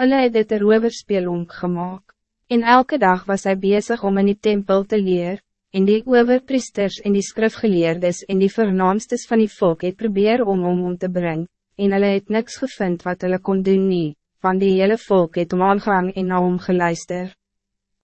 Hulle het dit een roverspelonk gemaakt. En elke dag was hij bezig om in die tempel te leer, en die overpriesters en die skrifgeleerdes en die vernaamstes van die volk het probeer om om om te brengen, en hulle het niks gevind wat hulle kon doen nie, want die hele volk het om aangehang en na hom geluister.